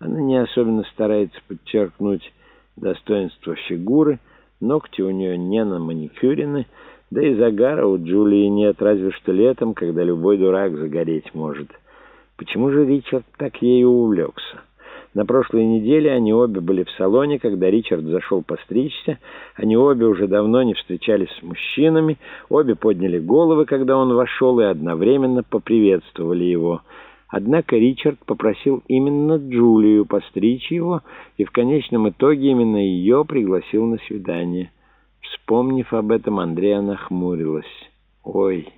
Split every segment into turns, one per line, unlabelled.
Она не особенно старается подчеркнуть достоинство фигуры, ногти у нее не на маникюрены, да и загара у Джулии нет, разве что летом, когда любой дурак загореть может. Почему же Ричард так ею увлекся? На прошлой неделе они обе были в салоне, когда Ричард зашел постричься. Они обе уже давно не встречались с мужчинами, обе подняли головы, когда он вошел, и одновременно поприветствовали его. Однако Ричард попросил именно Джулию постричь его, и в конечном итоге именно ее пригласил на свидание. Вспомнив об этом, Андрея нахмурилась. «Ой!»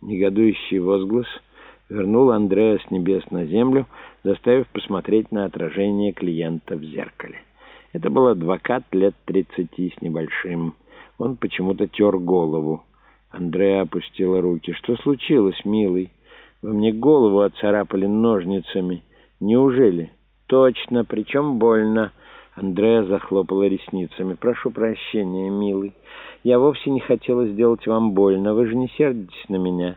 Негодующий возглас вернул Андрея с небес на землю, заставив посмотреть на отражение клиента в зеркале. Это был адвокат лет тридцати с небольшим. Он почему-то тер голову. Андрея опустила руки. «Что случилось, милый? Вы мне голову оцарапали ножницами. Неужели?» «Точно, причем больно». Андрея захлопала ресницами. «Прошу прощения, милый. Я вовсе не хотела сделать вам больно. Вы же не сердитесь на меня».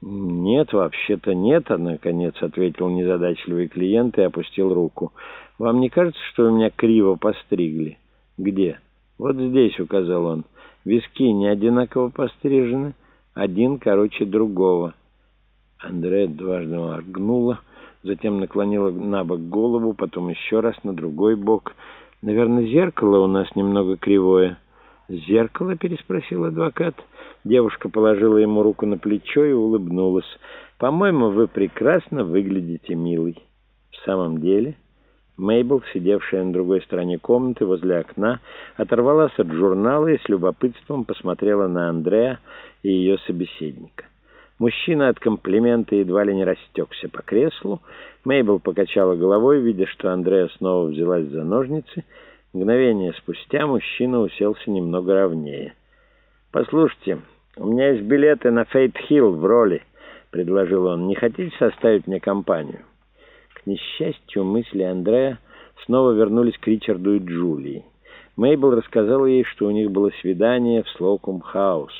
«Нет, вообще-то нет», — наконец ответил незадачливый клиент и опустил руку. «Вам не кажется, что вы меня криво постригли?» «Где?» «Вот здесь», — указал он. «Виски не одинаково пострижены, один короче другого». Андрея дважды моргнула, затем наклонила на бок голову, потом еще раз на другой бок. «Наверное, зеркало у нас немного кривое». «Зеркало?» — переспросил адвокат. Девушка положила ему руку на плечо и улыбнулась. «По-моему, вы прекрасно выглядите, милый». «В самом деле?» Мейбл, сидевшая на другой стороне комнаты возле окна, оторвалась от журнала и с любопытством посмотрела на Андрея и ее собеседника. Мужчина от комплимента едва ли не растекся по креслу. Мейбл покачала головой, видя, что Андрея снова взялась за ножницы. Мгновение спустя мужчина уселся немного ровнее. «Послушайте, у меня есть билеты на Фейт-Хилл в роли», — предложил он. «Не хотите составить мне компанию?» К несчастью, мысли Андреа снова вернулись к Ричарду и Джулии. Мейбл рассказала ей, что у них было свидание в Слоукум-хаус.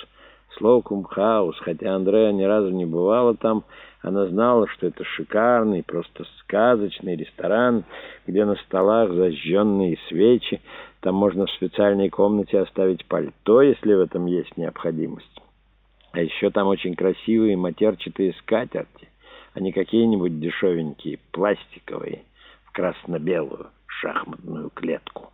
Слоукум-хаус, хотя Андреа ни разу не бывала там, она знала, что это шикарный, просто сказочный ресторан, где на столах зажженные свечи, там можно в специальной комнате оставить пальто, если в этом есть необходимость. А еще там очень красивые матерчатые скатерти, а не какие-нибудь дешевенькие, пластиковые, в красно-белую шахматную клетку.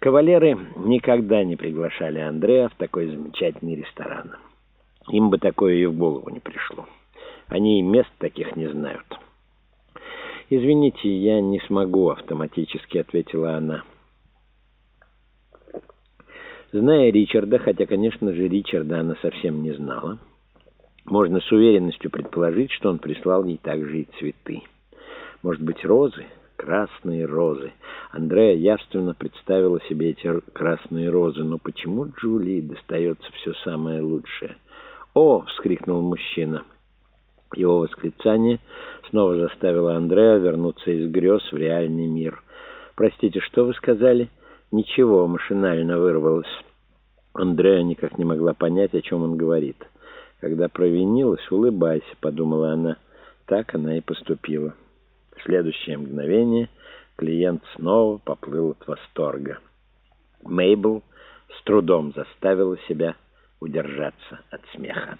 Кавалеры никогда не приглашали Андрея в такой замечательный ресторан. Им бы такое и в голову не пришло. Они и мест таких не знают. «Извините, я не смогу», — автоматически ответила она. Зная Ричарда, хотя, конечно же, Ричарда она совсем не знала, можно с уверенностью предположить, что он прислал ей также и цветы. Может быть, розы? Красные розы. Андрея явственно представила себе эти красные розы. Но почему Джулии достается все самое лучшее? «О!» — вскрикнул мужчина. Его восклицание снова заставило Андрея вернуться из грез в реальный мир. «Простите, что вы сказали?» «Ничего», — машинально вырвалось. Андрея никак не могла понять, о чем он говорит. «Когда провинилась, улыбайся», — подумала она. Так она и поступила. Следующее мгновение клиент снова поплыл от восторга. Мейбл с трудом заставила себя удержаться от смеха.